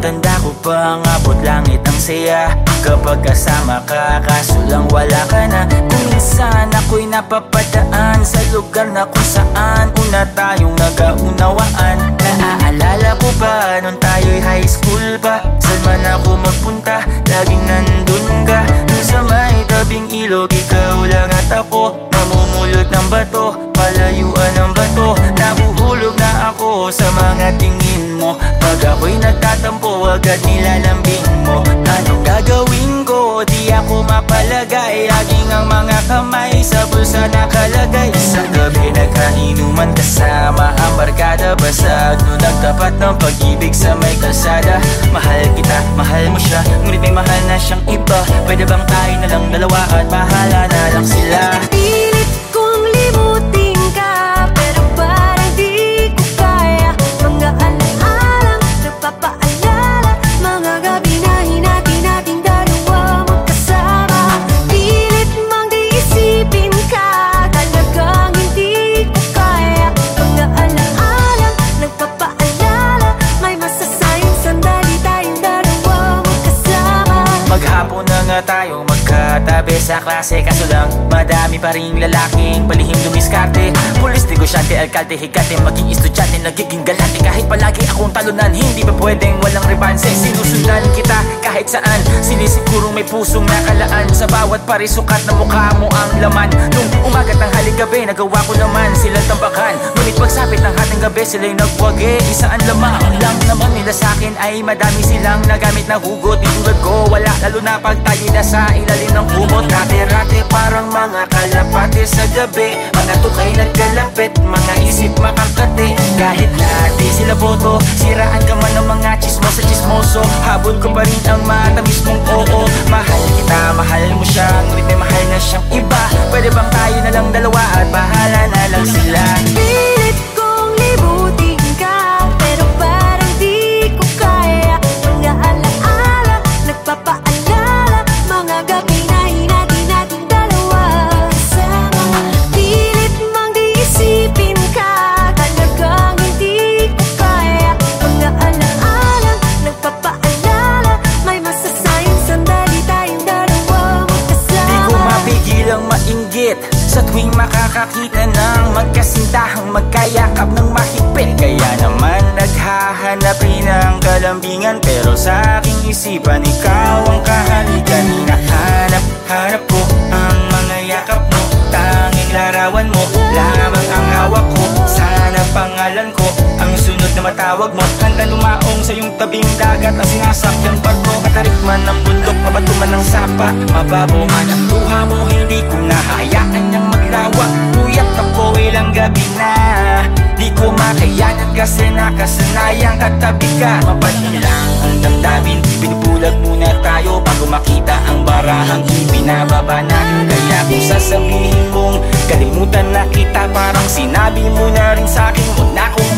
Umangabot langit ang saya. Kapag kasama ka Kaso lang wala ka na. Kung ako'y napapadaan Sa lugar na kung saan. Una tayong nagaunawaan. Naaalala ko pa Nung tayo'y high school pa. Saan man ako magpunta Laging nandun ka. Nung sa may tabing ilog Ikaw lang at ako. Namumulot ng bato Palayuan ng bato. Nabuhulog ako Sa mga tingin mo. Pag ako'y nagtatampo Agad nilalambing mo. Anong gagawin ko? Di ako mapalagay. Laging ang mga kamay Sa bulsa nakalagay. Sa gabi nagkainuman Kasama ang barkada Basag. No nagtapat ng pag-ibig Sa may kalsada. Mahal kita, mahal mo siya Ngunit may mahal na siyang iba. Pwede bang tayo na lang dalawa At bahala na lang sila magkatabi sa klase Kaso lang madami pa rin lalaking palihim dumiskarte. Pulis, negosyante, alkalde, higate Maging estudyante, nagiging galante. Kahit palagi akong talunan Hindi ba pwedeng walang rebanse Sinusundan kita kahit saan Sinisigurong may pusong nakalaan. Sa bawat parisukat na mukha mo ang laman. Nung umagat ng haligabi Nagawa ko naman silang tambakan. Ngunit Sila'y nagwagi. Isaan lamang lang naman nila sa akin Ay madami silang nagamit na hugot. Di ko wala Lalo na pag na sa ilalim ng kumot. Rate-rate parang mga kalapate sa gabi. Mga tukay nagkalapit Mga isip makakati. Kahit lati sila boto Siraan ka man ng mga chismosa chismoso. Habol ko pa rin ang matamis mong oo. Mahal kita, mahal mo siya Ngunit mahal na siyang iba. Pwede bang tayo na lang dalawa At bahala na lang sila Makakakita ng magkasintahang magkayakap ng mahigpit. Kaya naman naghahanap rin ng kalambingan Pero sa aking isipan ikaw ang kahalikan. Hinahanap, hanap ko ang mga yakap mo Tanging larawan mo, lamang ang hawak ko. Sana pangalan ko, ang sunod na matawag mo. Handa lumaong sa iyong tabing dagat Ang sinasakyan mo Katarik man ng bundok, mabato man ng sapa Mababaw man ang luha mo. Hindi ko nahayaan niyang ginawa Puyat ako ilang gabi na. Di ko makayanan kasi nakasanayang katabi ka. Mapanhin ang damdamin Pinupulag muna tayo bago makita ang barahang ibinababa natin Kaya kung sasabihin kong kalimutan na kita Parang sinabi mo na rin sa'kin Huwag na akong